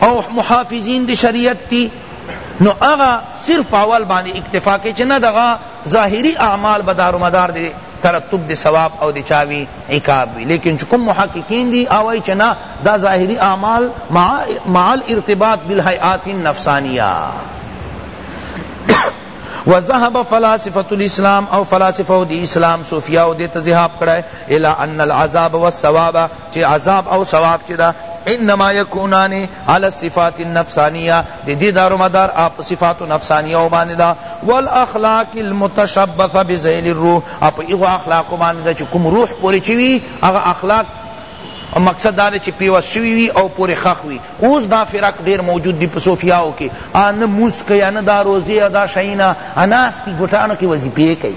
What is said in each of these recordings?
او محافظین دی شریعت تی نو اغا صرف په اول باندې اکتفا کوي چې نه دغه ظاهری اعمال به دارومدار دی ترتب دی ثواب او دی چاوی عقاب وی لیکن چې کوم محققین دی او ای چې نه دا ظاهری اعمال مع مع الارتباط بالهیئات النفسانیه وذهب فلاسفه الاسلام او فلاسفه دی اسلام صوفیاء دی تذهاب کړه الی ان العذاب والثواب چی عذاب او ثواب چی ده انما یکونان علی الصفات النفسانیه دی دی دار و مدار اپ صفات نفسانیه و باندې ده والاخلاق المتشبثه بذیل الروح اپ ایغو اخلاق و باندې ده چی کوم روح پوری چوی اغه اخلاق او مقصد دا چې پیوس شوی وی او پورې خخ وی اوس دا فرق ډیر موجود دی په صوفیاو کې ان موس کوي ان دا روزي ادا شینا اناس کی ګټانو کې وظیفه کوي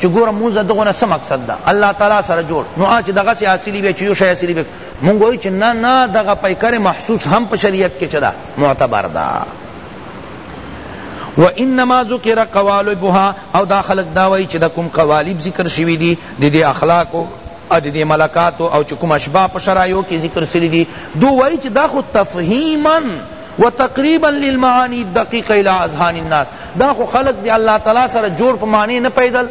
چی ګوره مونځ د دغو نه څه مقصد ده الله تعالی سره جوړ نو آ چی دغه سی حاصلی بیا چی یو شی حاصلی بیا مونږ وایو چی نه نه دغه پیکر محسوس هم په شریعت کی چه ده معتبر ده و انما ذکر قوالبها او دا خلق دا وای چې د کوم قوالب ذکر شوی دی د دې اخلاقو او د دې ملکاتو او چې کوم اشباح په شرایو کې ذکر شوی دی دو وای چې دا خو تفهیما و تقریبا للمعانی الدقیقة الی اذهان الناس دا خو خلق دی الله تعالی سره جوړ په معنی نه پیدل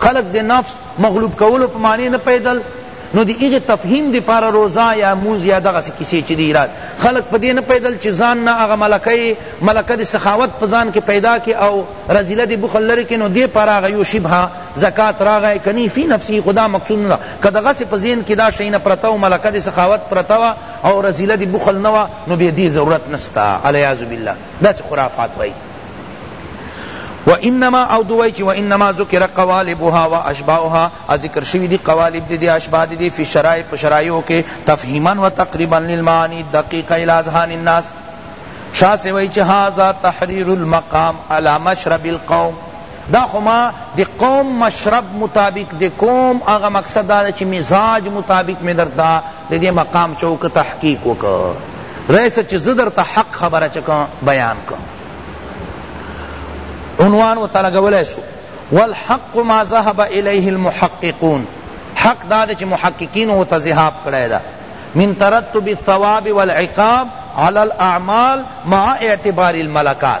خلق دی نفس مغلوب کولو په معنی نه پیدل نو دی ایغی تفهیم دی پار روزا یا موز یا دغه سی کسی چی دی رات خلق په دی نه پیدل چی ځان نه هغه ملکه ملکه دی سخاوت په ځان کې پیدا کی او رزیله دی بخل لری کې نو دی پار هغه یو شبه زکات راغی کنی فی نفسی خدا مقصود نه کدغه سی په ذهن کې دا شی نه پرتا او ملکه دی سخاوت پرتا او رذیله دی بخل نه وه نو بیا دی ضرورت نسته العیاذ بالله داسی خرافات وای و انما او دوی چی و انما ذکر قوالبها و اشباهها ذکر شوی دی قوالب دی اشباہ دی فی شرائع پشرائعو کے تفہیما و تقریبا للمعانی دقیقہ الی اذہان الناس شاہ سے وئی چ هذا تحریر المقام علی مشرب القوم دا خو ما د قوم مشرب مطابق د کوم هغه مقصد دا چې مزاج مطابق مې درته د دې مقام چه وکړ تحقیق وکړ رئیس چې زه درته حق خبره چه کوم بیان کوم عنوان ورته لګولی شو والحق ما ذهب الیه المحققون حق دا چې محققین ورته ذهاب کړی ده من ترتب الثواب والعقاب على الاعمال مع اعتبار الملکات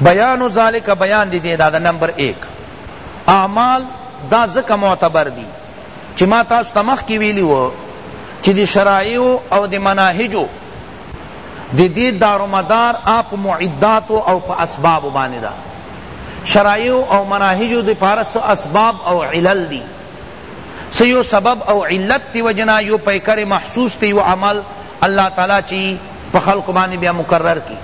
بیان ذلک بیان دی دې دا دا نمبر ایک اعمال دا ځکه معتبر دی چې ما تاسو ته مخکې ویلي وو چې د شرایعو او د مناهجو د دې دارومدار آپ معداتو او په اسبابو باندې ده شرایعو او مناهجو د پارس اسباب او علل دي سیو سبب او علت تی وجنا یو پیکر محسوس تی و عمل الله تعالی چی په خلقو باندی بیا مقرر کی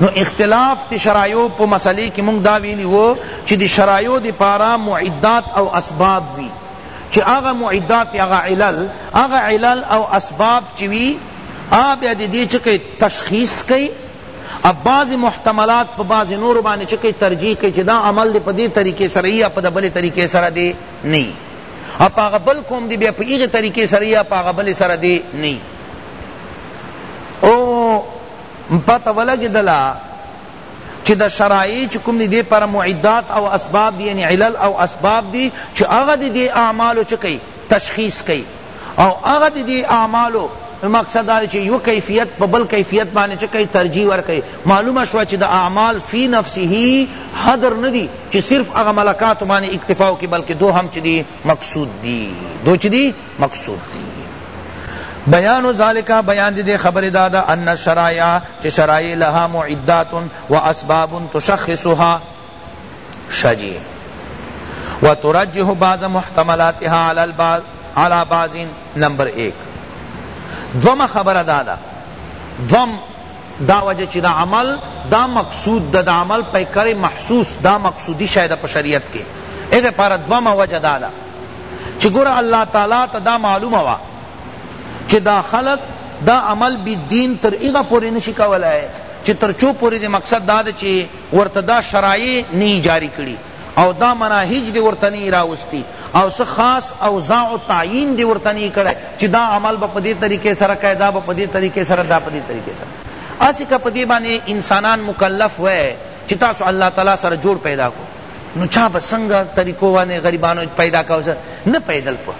نو اختلاف دی شرایعو په مسئلې کی مونږ دا ویلی وو چی دی شرایعو دی پارا معدات او اسباب وی چی هغه معدات هغه علل هغه علل او اسباب چی وی هغه بیا دی دی چکی تشخیص کئی اب بعض محتملات پا بعض نور باندې چکه ترجیح کې چې دا عمل دې په دې طریقې سره یا په دبلې طریقې سره دې نه او په هغه بل قوم دی بیا په هغه طریقې سره یا په هغه بل سره دی نه او پته ولګېدله چې د شرایع چې کوم دی پر معدات او اسباب دی یعنی علل او اسباب دی چې هغه دی اعمالو چې کوي تشخیص کوي او هغه دی اعمالو مقصد دا چې یو کیفیت په بل کیفیت باندې چې کوي ترجیح ورکړي معلومه شو چې د اعمال فی نفسه حضر ندی چی صرف هغه ملکاتو باندی اکتفا وکی بلکه دو هم چی دی مقصود دی دو چی دی مقصود دی بیان ذالک بیان دی خبر دادا ان الشرائع چی شرائع لها معدات و اسباب تشخصها شجی و ترجح بعض محتملاتها علی البعض علی بعض نمبر ایک دوم خبر دادا دوم دا وجه چی دا عمل دا مقصود دا دا عمل پی کړی محسوس دا مقصودی شی دا په شریعت کی ای دا پارا دوما وجه دا دا چی ګوره الله تعالی تا دا معلوم وا چی دا خلق دا عمل بی دین تر ایغا پوری نشی کولای چی تر چو پوری دی مقصد دا دا چی ورته دا شرائع نی جاری کړی او دا مناهج دی ورته نه راوستی او سه خاص اوزاع او تعیین دی ورته نه کړی چی دا عمل به پدی طریقې سره کای دا به پدی طریقې سره دا پدی طریقې سره اسی که پدی باندې انسانان مکلف وای چی تاسو الله تعالی سره جوړ پیدا کو نو چا به څنګه طریقو باندې غریبانو پیدا کاو نه پیدل په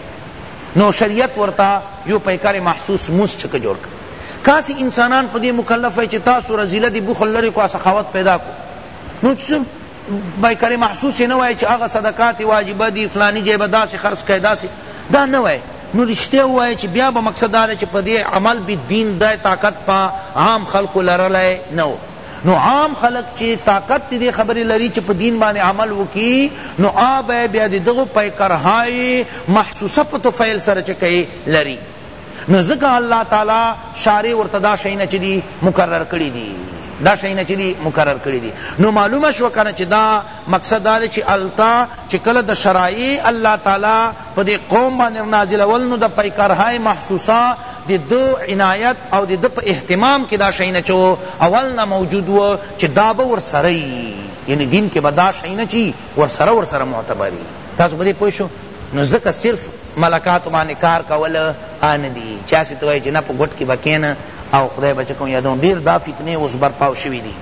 نو شریعت ورته یو پیکار محسوس موس چک جوړ کړ کاسی انسانان پدی مکلف وای چی تاسو رزیله دی بخل لری کو سخاوت پیدا کو نو چسم بای کړی محسوس نه وای چې هغه صدقات واجبه دی فلانی جای به داسې خرڅ کړي داسې دا نه وای نو رشتیا وای چې بیا به مقصد دا چې په دې عمل به دین دای طاقت په عام خلکو لرلای نه و نو عام خلق چې طاقت دې خبرې لري چې په دین باندې عمل وکي نو آ به بیا دغه پیکرهای محسوسه په تو فعل سره چې کوي لري نو ځکه الله تعالی شارع ورته دا شیونه چی دی مقرر کړی دی دا شیونه چی دی مقرر کړی دی نو معلومه شو کنه چی دا مقصد دا چی التا چی کله د شرایع الله تعالی په دی قوم باندې نازل ول نو د پیکرهای محسوسه دی دو عنایت او دی د په اهتمام کې دا شیونه چو اول نه موجود و چی دا به ور سره یعنی دین کې به دا شیونه چی ور سره ور سره معتبری تاسو به پوه شو نو ځکه صرف ملکاتو باندې کار کول ښه نه دي چې هسې ته وایې چې نه په ګوټ کې به کښېنه او خدای به چې کوم یادوم ډېر دا فتنې اوس برپاو شوي دي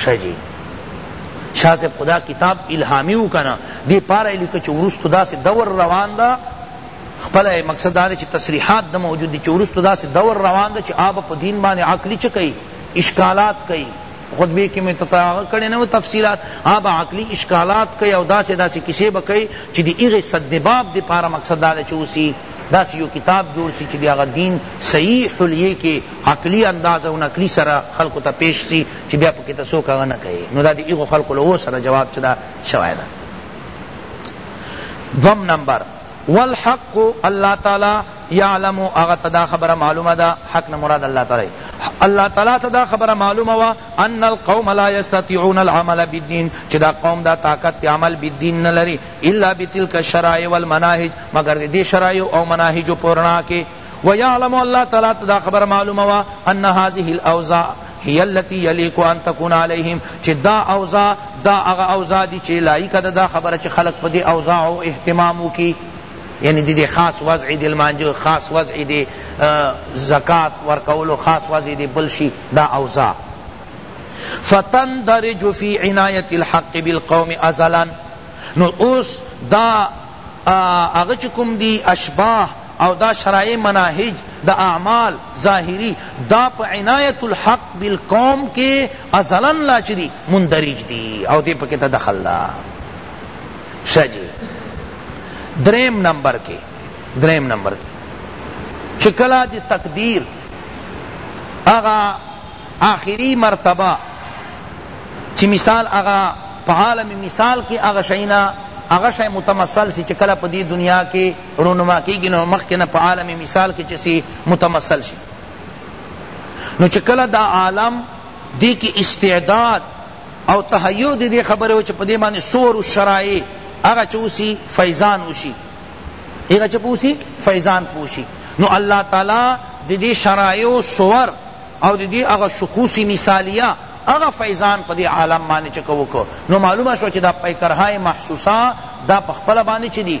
ښه جي شاه صاحب خدا کتاب الهامی و کنه دی پاره لیکه چې ورستو داسې دور روان ده خپل مقصد دا چې تصریحات د موجود دي چې ورستو داسې دور روان ده چې آب په دین باندې عقلی چکې اشکالات کوي خطبه کی می تتا هغه کړی نه تفصیلات هغه به عقلی اشکالات کوي او داسې داسې کیسې به کوي چې د هغې سد باب دپاره مقصد دا دی چې اوسي داسې یو کتاب جوړ سي چې د هغه دین صحیح حلیې کې عقلی انداز او نقلی سره خلکو ته پیش سي چې بیا پکې ته څوک هغه نه کوي نو دا د هغو خلکو له سره جواب چې دا شوی ده دوم نمبر والحق الله تعالی یعلم هغه ته دا خبره معلومه ده حق نه مراد الله تعالی الله تعالی ته دا خبره معلومه وا ان القوم لا یستطيعون العمل بالدين چې دا قوم دا طاقت عمل بالدين نه لري الا بتلك الشرائع والمناهج مگر دې شرایع او مناهج پورنا کې ويعلم الله تعالی ته دا خبره معلومه وا ان هذه الاوزاع هی التی یلیک ان تکون علیهم چی دا اوضاع دا هغه اوضاع دی چی لایق ده دا خبره چی خلق په دی اوضاع او اهتمام وکی یعنی دی دی خاص وضع دی لمانجه خاص وضع دی زکات ورکولو خاص وضع دی بل شی دا اوضاع فتندرج فی عنایت الحق بالقوم ازلا نو اوس دا هغه چی کوم دی اشباح او دا شرائع مناهج د اعمال ظاهری دا په عنایت الحق بالقوم کی ازلا لا چه دی مندرج دی او دی پکی ته دخل دا شه جی دریم نمبر کی دریم نمبر کی چه کلا دی تقدیر اغا آخری مرتبہ چه مثال اغا په عالم مثال کی اغا شینا اغا شای متمثل سی چه کلا پا دی دنیا کی رونما کیږي نو مخکې نه په عالم مثال کې چې سي متمثل شي نو چې کله دا عالم دی کی استعداد او تهیو دی دی خبره و چې په دې باندې صور او شرایع هغه چې اوسي فیضان وشي هغه چې پوسی فیضان پوشي نو الله تعالی د دې شرایع او صور او د دې هغه شخوصی مثالیه اغا فیضان پا دی عالم مانی چکو کو نو معلومه شو چی دا پیکرهای محسوسا دا پخپل بانی چی دی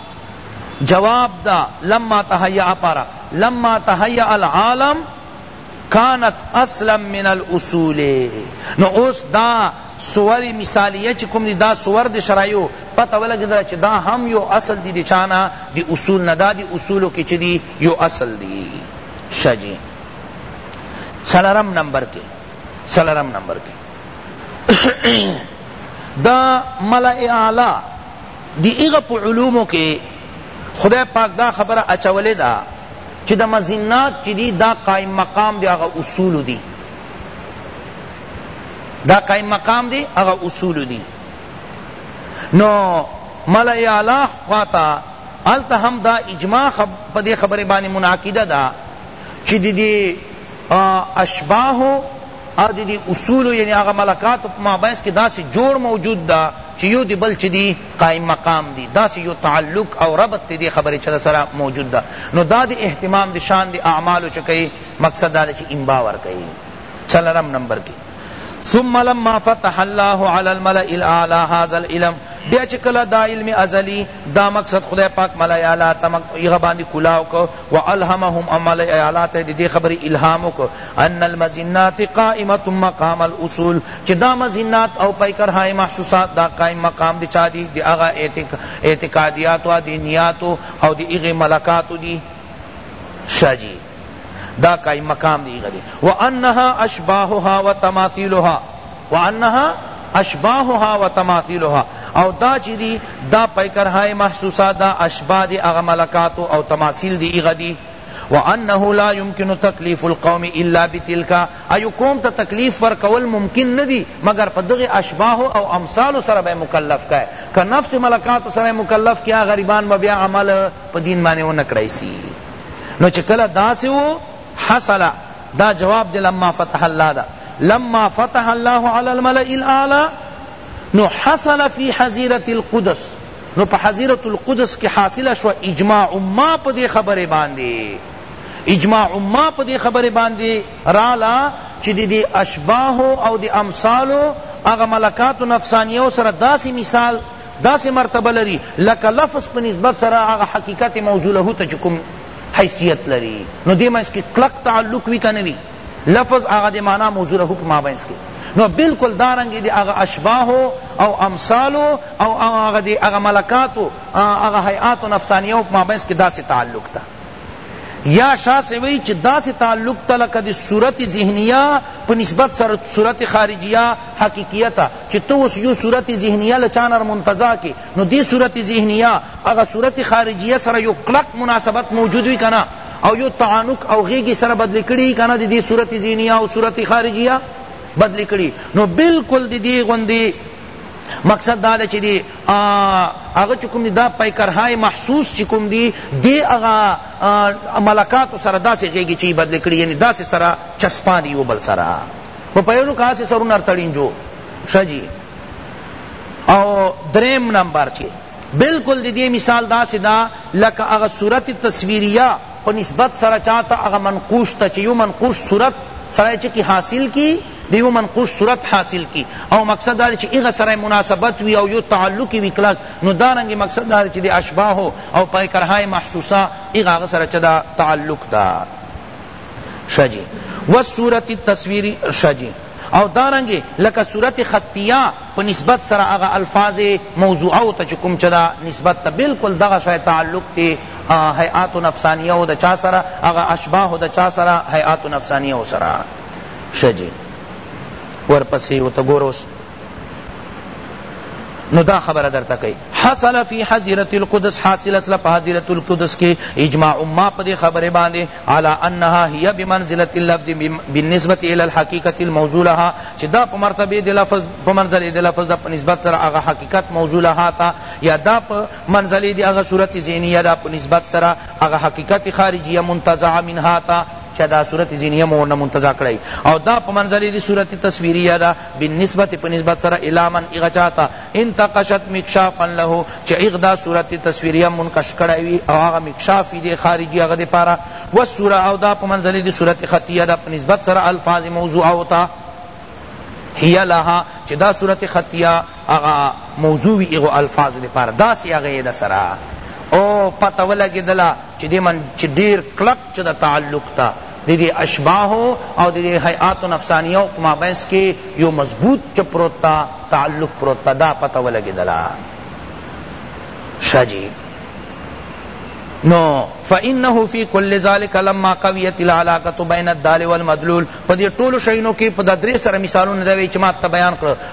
جواب د لما تهیأ پاره، لما تهیأ العالم کانت اصلا من الاصول نو اوس دا صور مثالیه چی کوم دی دا صور دی شرایو پته ولګیدله چی دا هم یو اصل دی دی چانا دی اصول نه دا دی اصولو کی چی دی یو اصل دی شا جی سلرم نمبر کے سلرم نمبر کے دا ملع اعلی د هغه په علومو کې خدای پاک دا خبره اچولې ده چې د مظنات چې دي دا قائم مقام د هغه اصول دي دا قائم مقام دی اغا اصول دی نو ملعی اعلی خواتا التا هم دا اجماع خب پا دی خبر بانی منعقیده دا چی دی دی اشباہو او د دې اصولو یعنی هغه ملکاتو په مابینځ کښې داسې جوړ موجود ده چې یو د بل چه دي قایم مقام دي داسې یو تعلق او ربط دې خبرې چه سره موجود ده نو دا د اهتمام د شان د اعمالو چه کئ مقصد دا ده چه انباء ورکوي څلورم نمبر کې ثم لما فتح الله على الملأ الاعلى هذا العلم بیا چې کله دا علم ازلی دا مقصد خدای پاک ملأ اعلی تمک یغه باندې کلاو کو والهمهم ام علی اعلی ته دی خبر الهام وک ان المزنات قائمه مقام الاصول چه دا مزنات او پیکر های محسوسات دا قائم مقام دی چا دی دی اغا اعتقادیات و دی نیات او دی اغی ملکات دی شاجی دا قائم مقام دی غلی وانها اشباهها وتماثيلها وانها اشباهها وتماثیلها او دا چی دی دا پیکرهای محسوسه دا اشباه دی هغه ملکاتو او تماثیل دی هغه دی وانه لا يمكن تکلیف القوم الا بتلک ایو قوم ته تکلیف ورکول ممکن ندی مگر په دغه اشباه او امثال سره به مکلف کای که نفس ملکات سره مکلف کیا غریبان به بیا عمل په دین باندې ونکړای سی نو چې کله داسې وو حصل دا جواب دی لما فتح الله دا لما فتح الله علی الملئ الاعلی نو حصل فی حزیرت القدس نو په حزیرت القدس کی حاصل شو اجماع ما په دی خبر باندی اجماع ما په دی خبر باندی رالا چی دی دی اشباح او دی امثالو اغا ملکات و نفسانیو سر داسی مثال داسی مرتبه لري لکه لفظ په نسبت سره هغه حقیقت موضوع له ته کوم حیثیت لری نو دی منځ کی کلک تعلق وی که نه وی لفظ هغه دی معنی موضوع له په مابینځ کی نو بلکل دارنګه دی هغه اشباح او امثال او هغه دی هغه ملکات او هغه هیئات نفسانیه په مابینځ کی داسی تعلق ده یا شاہ سے وی چی داسی تعلق تا لکه دی صورت ذہنیہ په نسبت سر صورت خارجیہ حقیقیہ تا چی تو اس یو صورت ذہنیہ لچانر منتزع کی نو دې صورت ذهنیه هغه صورت خارجیه سره یو کلک مناسبت موجود وی کنه او یو تعانق او غیږی سره بدل کړی کنه دې صورت ذهنیه او صورت خارجیه بدل کړی نو بالکل دې غوندې مقصد دا ده چی دی هغه چکم دی دا پیکرهای محسوس چکم دی دی هغه ملکات سره داسې غیږي چی بدل کړي یعنی داسې سره چسپا دی یو بل سره په پیونو کاسې سرونه تړین جو شجی او دریم نمبر چی بلکل دی دی مثال داسی دا لکه هغه صورت تصویریه په نسبت سره چاته هغه منقوش ته چی یو منقوش صورت سړی چه کی حاصل کی د یو منقوش صورت حاصل کی او مقصد دا چی هغه سره مناسبت وی او یو تعلق وی کلک نو دارنګ مقصد دا چی د اشباح او پیکرهای محسوسه هغه هغه سره چه دا تعلق دا شجی والصورت التصویری شجی او دارنګه لکه صورت خطیه په نسبت سره هغه الفاظ موضوعو ته چه کوم چه دا نسبت ته بلکل دغه شان تعلق تی هیئات نفسانیه د چا سره هغه اشباه د چا سره هیئات نفسانیه سره شه جی ورپسی ورته ګوره اوس نو دا خبر در تکی حصل فی حضیرت القدس حاصل اصلا پا حضیرت القدس کی اجماع ما پا دی خبر باندی علی انها هی بمنزلة اللفظ بالنسبة الی الحقیقة الموضوع لها چی دا په مرتبه دی لفظ په منزله دی لفظ دا په نسبت سره هغه حقیقت موضوع لها تا یا دا په منزله دی هغه صورت ذهنیه دا په نسبت سره هغه حقیقت خارجیه منتزعه منها تا چا دا صورت ذهنیه مو ورنه منتزع کړی او دا په منزله دی صورت تصویریه دا بالنسبة په نسبت سره الی من اغچاتا انتقشت مکشافا له چه ایغ دا صورت تصویریه منقش کړی وی او هغه مکشاف وی دی خارجی هغه دی پارا والسوره او دا په منزله دی صورت خطیه دا په نسبت سره الفاظ موضوعه او تا هی لها چه دا صورت خطیه هغه موضوع وی ایغو الفاظ دی پارا دا سی هغه دا سره او پتہ ولګی دلا چه دی من چه دیر کلک چه دا تعلق تا د دې اشباح او د دې هیئات نفسانیه په مابینځ کي یو مضبوط چه پروت ده تعلق پروت ده دا پته ولګېدله شه جي نو فانه فی کل ذلک لما قویت العلاقه بین الدال والمدلول پدی ټول شینو کی پد درې سره مثالونه دی چې ما ته بیان کړ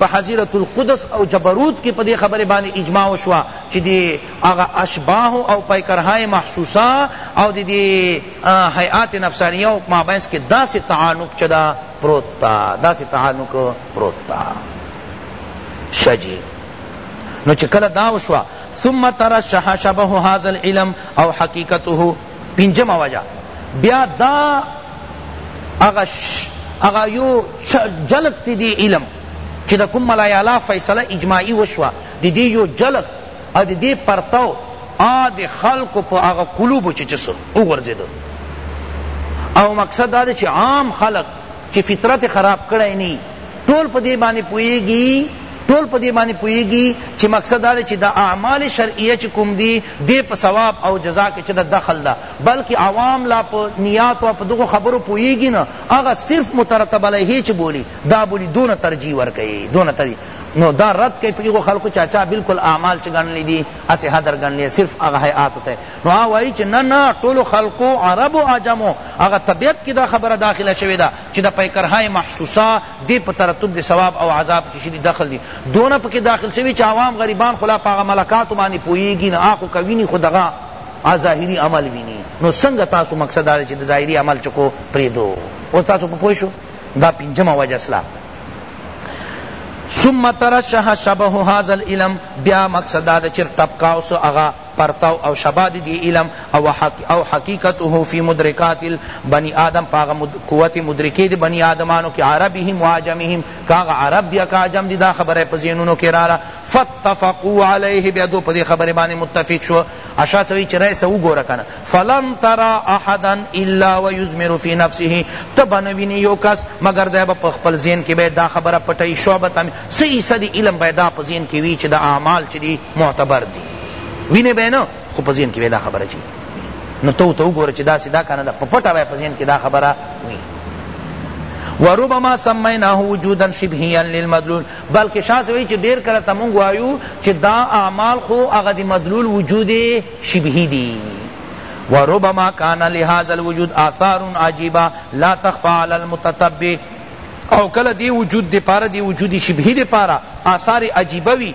په حظیرة القدس او جبروت کی په دی خبری باندی اجماع وشوه چی دی هغه اشباح او پیکرهای محسوسه او د دی هیئات نفسانیه او مابینس کی داسی تعانق چه ده پروت ده داسی تعانق پروت ده شه جی نو چه کله دا وشوه ثم ترشح شبه هذا العلم او حقیقته پنځمه وجه بیا دا هغه هغه یو جلک تی دی علم چی د کوم ملای اعلی فیصله اجماعی وشوا دی دی یو جلک او دی دی پرتو آ دی خلق په هغه قلوب چی چسو او غرزیدو او مقصد دا دی چی عام خلق چی فطرت خراب کړی نی ټول په دی باندی پوهیږی ټول په دی باندی پوهیږی چی مقصد دا دی چی دا اعمال شرعیه چی کوم دی دی په ثواب او جزا کی چه ده دخل ده بلکی عوام لا په نیات او په دغو خبرو پوهیږی نه هغه صرف مترتب علیه چی بولی دا بولی دونه ترجیح ورکوی دونه ترجیح نو دا رد کئ په هغو خلقو چا چا بالکل اعمال چه ګڼلی دی هسی هدر ګڼلی صرف هغه هیئاتو ته نو هغه وایی چی نه نه ټولو خلقو عرب او عجمو هغه طبیعت کی دا خبره داخله شوی ده چی د پیکرهای محسوسه دی په ترتب د ثواب او عذاب کی شدید دخل دی دونه پکی داخل شوی چی عوام غریبان خو لا په هغه ملکاتو باندی پوهیږی نه هغه خو که وینی خو دغه هغه ظاهری عمل وینی نو څنګه تاسو مقصد دا چی د ظاهری عمل چکو پریدو اوس تاسو په پوه شو دا پنځمه وجه سلا ثم ترشح شبه هذا العلم بیا مقصد دا چر ټپکاو سو اغا پرتو او شبه د دې علم او حقیقته فی مدرکات البنی آدم په هغه قوت مدرکې د بنی آدمانو کې عربهم و عجمهم که هغه عرب دي که عجم دي دا خبره یې په ذهنونو کې راله فاتفقوا علیه بیا دوی په دې خبرې باندې متفق شو اشعه سوی چې رأی سه وګوره کنه فلن ترا احدا الا ویزمر فی نفسه ته به نه وینې یو کس مګر دی به په خپل ذهن کې به دا خبره پټوي شعبه څه حصه د علم به دا په ذهن کې وي چې د اعمال چې دي معتبر دي وینې به یې نه خو په ذهن کې به یې دا خبره چې نو ته ورته وګوره چې داسې ده که نه ده په پټه به یې په ذهن کې دا خبره وي وربما سمیناه وجودا شبهیا للمدلول بلکې شاه سوی چې ډیر کله ته مونږ وایو چې دا اعمال خو هغه د مدلول وجود شبهی دي وربما كان لهذا الوجود آثار عجيبة لا تخفى على المتتبع او کله دی وجود دی پارا دی وجود شبهی دی پارا آثار عجیبه وی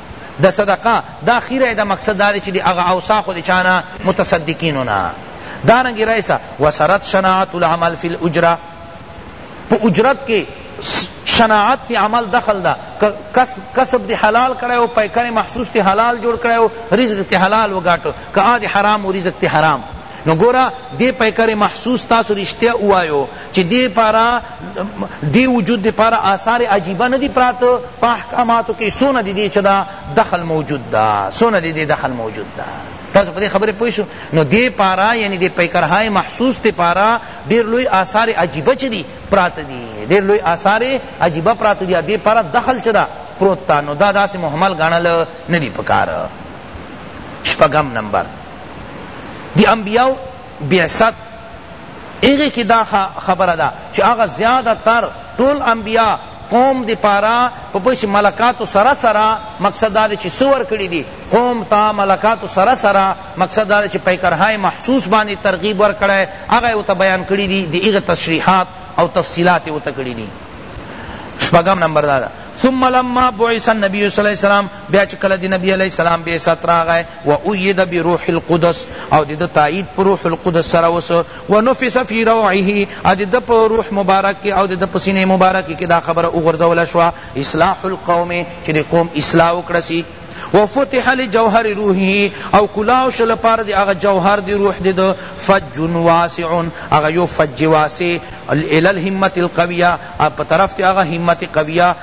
د صدقه دا خیره ای ده مقصد دا دی چی دی هغه اوصاف دی چا نه متصدقینو نه دارنګ رئیسا وسرت شناعت العمل فی الاجرہ په اجرت کې شناعت تی عمل دخل دا کسب دی حلال کړی او پیکر محسوس تی حلال جوړ کړی او رزق تی حلال وګاټو که آدی حرام و رزق تی حرام نو ګورا دی پیکر محسوس تاسو رشتیا اوایو چی دی پارا دی وجود دی پارا آثار عجیبه ندی پراته په احکاماتو کی څونه دی دی چه دا دخل موجود دا څونه دی دی دخل موجود دا تاسو په دې خبره پوه شو نو دې پارا یعنی دې پیکرهای محسوس ته پارا ډیر لوی آثار عجیبه چي دي پراته دي ډیر لوی آثار عجیبه پراته دي دې پارا دخل چدا پروت تا نو دا داسې محمل غنل ندی پکار شپږم نمبر دی انبیاء بعثت هغه کی دا خبره ده چی هغه زیاده تر ټول انبیاء قوم دی پاره په پشی ملکاتو سره سره مقصد دا دی چی څه ورکړی دی قوم ته ملکاتو سره سره مقصد دا دی چی پیکرهای محسوس باندی ترغیب ورکړی هغه یې ورته بیان کړی دی دی هغه تشریحات او تفصیلات یې ورته کړی دی شپږم نمبر دا ده ثم لما بعث النبی صلی الله علیه وسلم بیا چه کله د نبی علیه السلام بعثت راغی و اوید بروح القدس او د ده تایید په روح القدس سره وسو و نفس فی روعه او د ده په روح مبارک کی او د ده په سینه مبارکی کی دا خبره وغورځول شوه اصلاح القوم چه د قوم اصلاح وکړه سی و فتح لجوهر روحه او کلاو شو لپاره دی هغه جوهر دی روح دی ده فج واسع هغه یو فج واسع الی الهمت القویه په طرف تی هغه همت قویه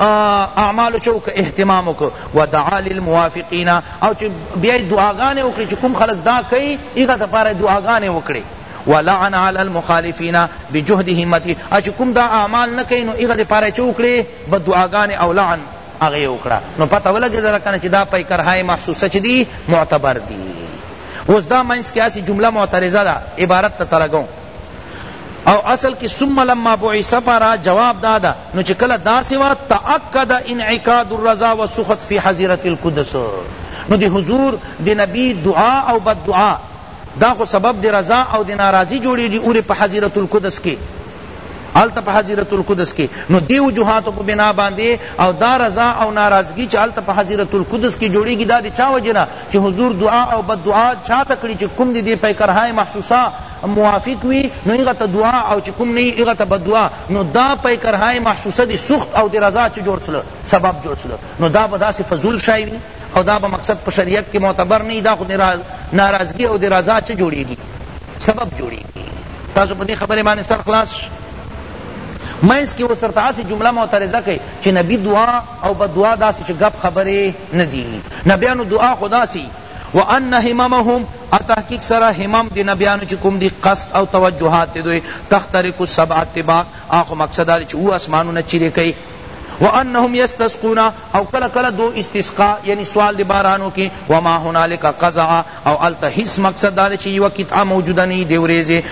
اعمالو چه وکړه اهتمام وکړه ودعا للموافقین او چه بیا دعاګانې وکړي چې کوم خلک دا کوي هغه دپاره دعاګانې وکړي ولعن علی المخالفین بجهد همتی اچ کوم دا اعمال نه کوي نو هغه دپاره چه وکړي بدعاګانې او لعن هغه وکړه نو پته ولګېدله کنه چې دا پیکرهای محسوسه چې دي معتبر دي اوس دا منځ کې هسې جمله معترضه ده عبارت ته ترګوم او اصل کی ثم لما بعث پارا جواب دادا نو چې کله داسې وا تاکد انعقاد الرضا والسخط فی حظیرت القدس نو دی حضور دی نبی دعا او بد دعا دا خو سبب دی رضا او دی ناراضی جوړیږي اور په حظیرت القدس کې الته په حضرت القدس کې نو دی وجوهات په بنا باندې او دا رضا او ناراضگی چې الته په حضرت القدس کې جوړیږي دا د چا وجنه چې حضور دعا او بد دعا چا تکړي چې کوم دې په کرهای محسوسه موافق وی نو هغه ته دعا او چه کوم نه هغه ته بددعا نو دا پی کرهای محسوسه دی سخت او دی رضا چه جوړ سله سبب جوړ سله نو دا به داسی فضول شای وی او دا به مقصد په شریعت کی معتبر نه وی دا خو دی ناراضګی او دی رضا چه جوړیږی سبب جوړیږی تاسو په دی خبری باندی سر خلاص شی منځ کی اوس درته هسی جمله معترضه کړی چه نبی دعا او بددعا داسی چه ګپ خبری ندی نبیانو دعا خو داسی وان هممهم او تحقیق سره همم دی نبیانو چی کوم دی قصد او توجهات دی دوی تخترق السبع الطباق هغه خو مقصد دا دی چی اووه اسمانونه چیری کیی وانهم یستسقون او کله کله دو استسقا یعنی سوال دی باران وکی وما هنالک قضع او هلته هیڅ مقصد دا دی چی یوه قطعه موجوده نه یی دی وریځی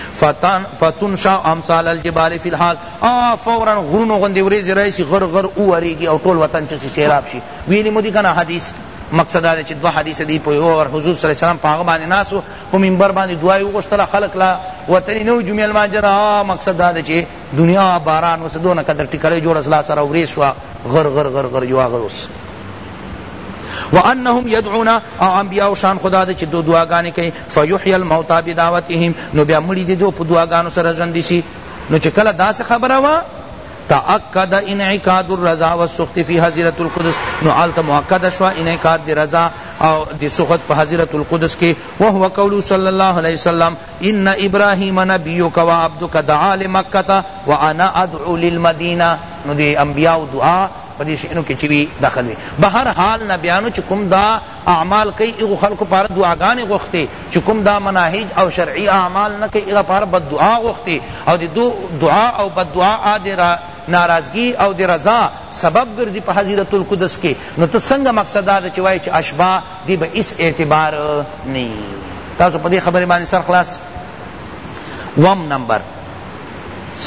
فتنشا امثال الجبال فی الحال آ فورا غرونو غوندی وریځی راشی غر غر ووریږی او ټول وطن چسی سیلاب شی ویلی مو دی کنه حدیث مقصد دا چې دوه حدیث دی په یو ور حضور صلی الله علیه وسلم په هغه باندې ناسو په منبر باندې دعای وغوښتله خلق لا وتلی نو جمعه الماجر مقصد دا چې دنیا باران وس دونه قدر ټکړې جوړ اصلا سره ورې شو غر غر غر غر یو غر وس وانهم يدعون انبیاء شان خدا دے چ دو دعاګانې کوي فیحیی الموتى بدعوتهم نو بیا مړي دي دو په دعاګانو سره ژوند شي نو چې کله داسې خبره وا تأکد انعقاد الرضا والسخط فی حظیرة القدس نو هلته مؤکده شوه انعقاد د رضا او د سخط په حظیرة القدس کې وهو قوله صلی الله علیه وسلم ان ابراهیم نبیک و عبدک دعا لمکة و انا ادعو للمدینة نو د انبیاء دعا په دې شیانو کې چې وي دخل وي بهر حال نبیانو چې کوم دا اعمال کئ هغو خلقو پاره دعاګانې غوښتې چې کوم دا مناهج او شرعی اعمال نه کئ هغه پاره بد دعا غوښتې او د دو دعا او بد دعا آ د ناراضګی او د رضا سبب ګرځی په حضیرت القدس کې نو ته څنګه مقصد دا چې وائې چې اشباع دې به هیڅ اعتبار نه یی تاسو په دې خبرې باندې سر خلاص وم نمبر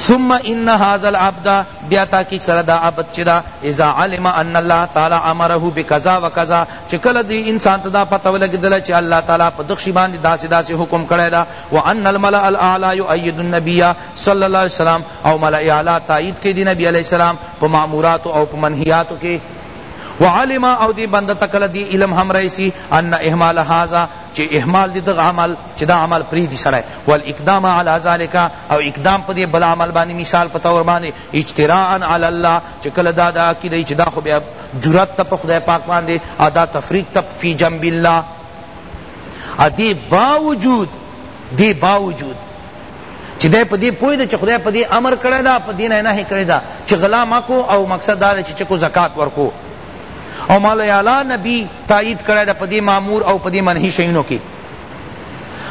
ثم ان هذا العبد بیا تحقیق سره دا عبد چی دا اذا علم ان الله تعالی امره بکذا وکذا چی کله دی انسان ته دا پته ولګیدله چی الله تعالی په دغشی باندی داسی داسی حکم کړی دا وان الملأ الاعلی یؤید النبی صلی الله علیه وسلم او ملأ اعلی تایید کړی دی نبی علیه السلام په ماموراتو او په منهیاتو کی وعلم او دی بنده تکل دی علم هم رئیسی ان اهمال هذا چی اهمال دی دغه عمل چی دا عمل پریدی سړی والاقدام علی ذلک او اقدام په دی بل عمل باندې مثال په طور باندې اجتراء علی الله چی کله دا دا کی دی چی دا خو بیا جرأت ته په خدای پاک باندې او دا تفریق ته فی جنب الله ادی باوجود دی باوجود چی دی پدی پوی دی چی خدای پدی امر کړی دا پدی نه نه کړی دا چی غلا مکو او مقصد دا چی چکو زکات ورکو او ما له اعلی نبی تائید کړی ده په دې مامور او په دې منهی شیونو کې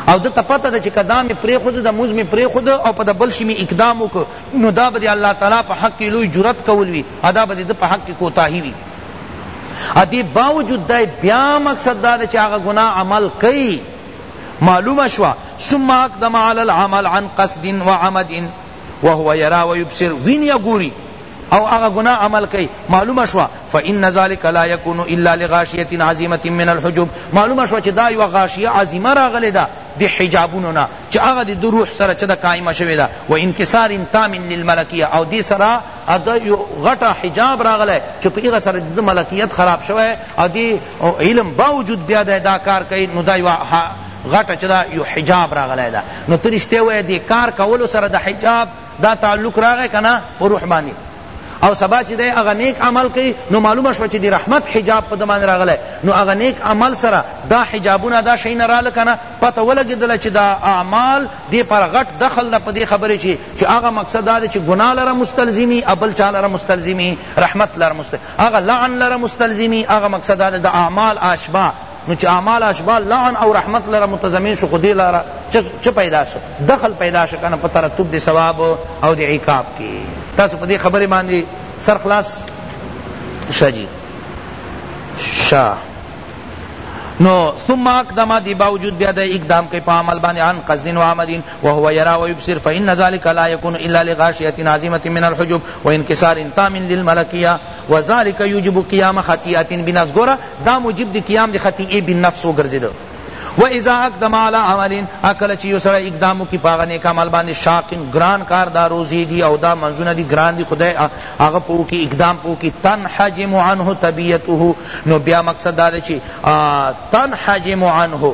او ده ته پته ده چې که دا مې پرېښود ده مونځ مې پرېښود او په ده بل شي مې اقدام وکړ نو دا به د الله تعالی په حق کې لوی جرأت کول وي او دا به د ده په حق کې کوتاهي وي ادی باوجود دای بیا مقصد دا چې هغه گناه عمل کوي معلومه شوا ثم اقدم علی العمل عن قصد وعمد وهو یرا ویبصر وین یا ګوري او هغه ګناه عمل کئ معلومه شوه فان ذلک لا یکون الا لغاشیة عظیمة من الحجب معلومه شوه چه دا یوه غاشیه عظیمه راغلی ده دی حجابونو نه چه هغه دی دو روح سره چه ده قائمه شوی ده و انکسار تام للملکیة او دی سره ده یو غټه حجاب راغلی چه په هغه سره ده ملکیت خراب شوی او دی علم باوجود بیا ده دا کار کئ نو دا یوه غټه چه ده یو حجاب راغلی ده نو ته رشته وایه دی کار کولو سره ده حجاب دا تعلق راغی کنه په روح باندې او سبا چې دی هغه نیک عمل کوي نو معلومه شوه چې د رحمت حجاب په ده باندې راغلی نو هغه نیک عمل سره دا حجابونه دا شیونه راله که نه پته ولګېدله چې دا اعمال دې پر غټ دخل ده په دې خبرې چې چې هغه مقصد دا دی چې ګناه لره مستلزمي او بل چا لره مستلزمي رحمت لره مستلزمي هغه لعن لره مستلزمي هغه مقصد دا دی د اعمال اشباه نو چه اعمال اشباع لعن او رحمت لره متضمن شو خو دی لره چه پیدا شو دخل پیدا شو کنه په ترتب دی ثواب او دی عقاب کی تاسو په دی خبری باندی سر خلاص شا جی شا نو ثم اقدم دی باوجود بیا د اقدام کوي په عمل باندې عن قصد و عمل وهو يرى ويبصر فإن ذلك لا يكون الا لغاشية عظيمة من الحجب وانكسار تام للملكية وذلك يجب قيام خطيئة بناس ګوره دا موجب د قیام د خطیئې بالنفس وګرځېده. واذا اقدم علی عمل هر کله چی یو سړی اقدام وکی په هغه نیک عمل باندی شاق ګران کار دا روزی دی او دا منځونه دی ګران دی خدای هغه په وکی اقدام په وکی تنحجم عنه طبیعته نو بیا مقصد دا دی چی تنحجم عنه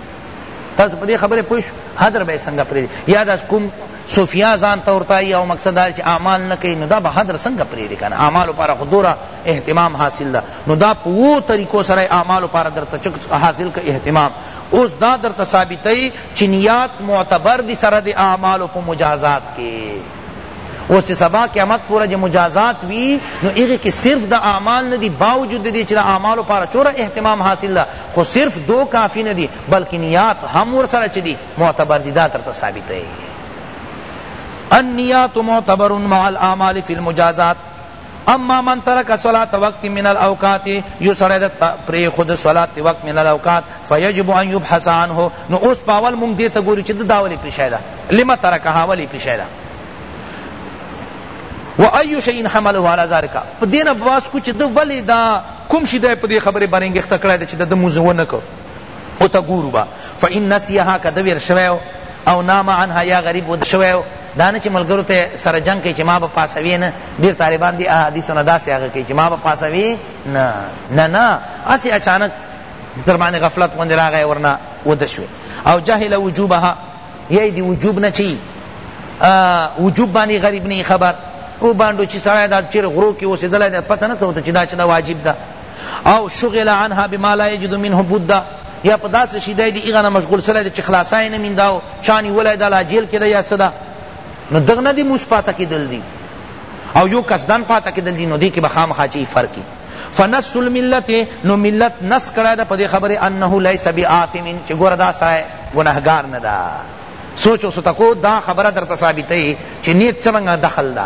تاسو په دې خبره پوه شو حدر به څنګه پرې یا دا کوم صوفیا ځان ته ورتای او مقصد دا چې اعمال نه کوي نو دا به حدر څنګه پرې کنه اعمال لپاره خو دوره اهتمام حاصل ده نو دا په وو طریقو سره اعمال لپاره درته چک حاصل ک اهتمام اوس دا درته ثابتای چې نیات معتبر دي سره د اعمال په مجازات کې اوس چې سبا قیامت پورا جې مجازات وی نو هغه کې صرف د اعمال نه دی باوجود دې چې د اعمالو لپاره چوره اهتمام حاصل ده خو صرف دو کافی نه دی بلکې نیات هم ورسره چې دی معتبر دی دا ترته ثابت دی النیات معتبر مع الاعمال فی المجازات اما من ترک صلاة وقت من الاوقات یو سړی د پریښود صلاة وقت من الاوقات فیجب ان یبحث عنه نو اوس په اول مونږ دې ته ګورو چې دا ولې پریښی ده لما ترکها ولې پریښی ده و ایو شیء حمله علی ذلک په دینه بواس کو چې د ولې دا کوم شی ده په دې خبره باندې انګښت کړای چې د موزه ونه کو او ته ګورو به فان نسیها که ده ویر شوی او نام عنها یا غریب وده شوی دا نه چې ملګرو ته سره جنگ کوي چې ما به پاسوي نه ډېر طالبان دي احادیثو نه داسې هغه کوي چې ما به پاسوي نه نه نه هسې اچانک در باندې غفلت غوندې راغی ورنه وده شوی او جهل وجوبها یی دی وجوب نه چی وجوب باندې غریب نه خبر او باندې چې سړی دا چیر غرو کې اوسېدلی دی پته نه څه ورته چې دا چې دا واجب ده او شغل عنها بما لا یجد منه بدا یا په داسې شي دی د هغه نه مشغول سړی دی چې خلاصه یې نه مینده او چا نیولی ده لا جیل کې ده یا څه ده نو دغه نه دې موس پاته کېدل دي او یو قصدن پاته کېدل دي نو دې کې به خامخا چې فرق وي فنس الملت نو ملت نس کړه ده په دې خبره انه لیس بآثم چې ګوره دا سړی ګناهګار نه ده سوچو ستکو دا خبره درته ثابته چې نیت څرنګه دخل ده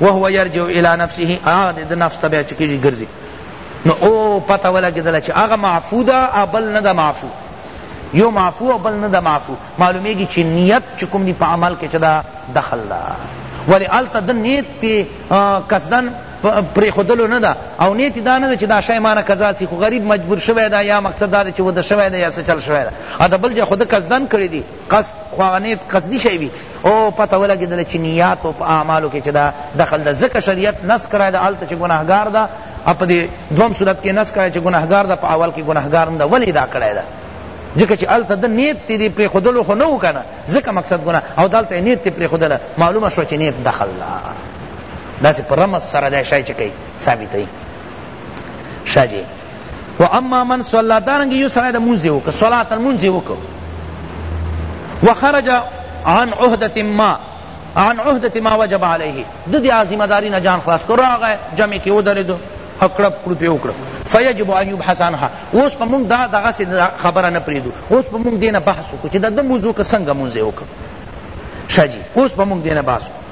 وهو یرجع الی نفسه هغه دی د نفس ته بیا چه کیږي ګرځي نو او پته ولګېدله چې هغه معفو ده او بل نه ده معفو یو معفو او بل نه ده معفو معلومیږي چې نیت چې کوم دی په عمل کې چې دا دخل ده ولی هلته د نیت پې قصدن پریخودلو نه ده او نیت دا نه ده چې دا شی مانه قضا سی خو غریب مجبور شوی ده یا مقصد دا ده چې وده شوی ده یا څه چل شوی ده او د بل ځای خو ده قصدن کړی دی قصد خو هغه نیت قصدی شی وی او پته ولګیدله چی نیات او په اعمالو کی چی دا دخل ده ځکه شریعت نص کړی ده هلته چی ګناهګار ده او په دی دوم صورت کی نص کړی چی ګناهګار ده په اول کی ګناهګار نه ده ولی دا کړی ده ځکه چی هلته ده نیت تی دی پریښودلو خو نه و کنه ځکه مقصد ګناه او دلته یې نیت تی پریښودله معلومه شوه چی نیت دخل ده داسې په رمز سره دا شی چی کوي ثابتوي شاه جی و اما من صلی دارنګه یو سړی د مونځ وک صلات المنځ وک وخرج عن عهدة ما عن عهدة ما وجب علیه د دې عظیمه داری نه جان خلاص کړه هغه جمع کې ودرېدو اکړه پړو په وکړه فیجب ان یبحث عنها اوس په مونږ دا دغه سي خبره نه پریدو اوس په مونږ دینه بحث وکړو چې د موضوع ک څنګه مونږ وکړو شجی اوس په مونږ دینه بحث وکړو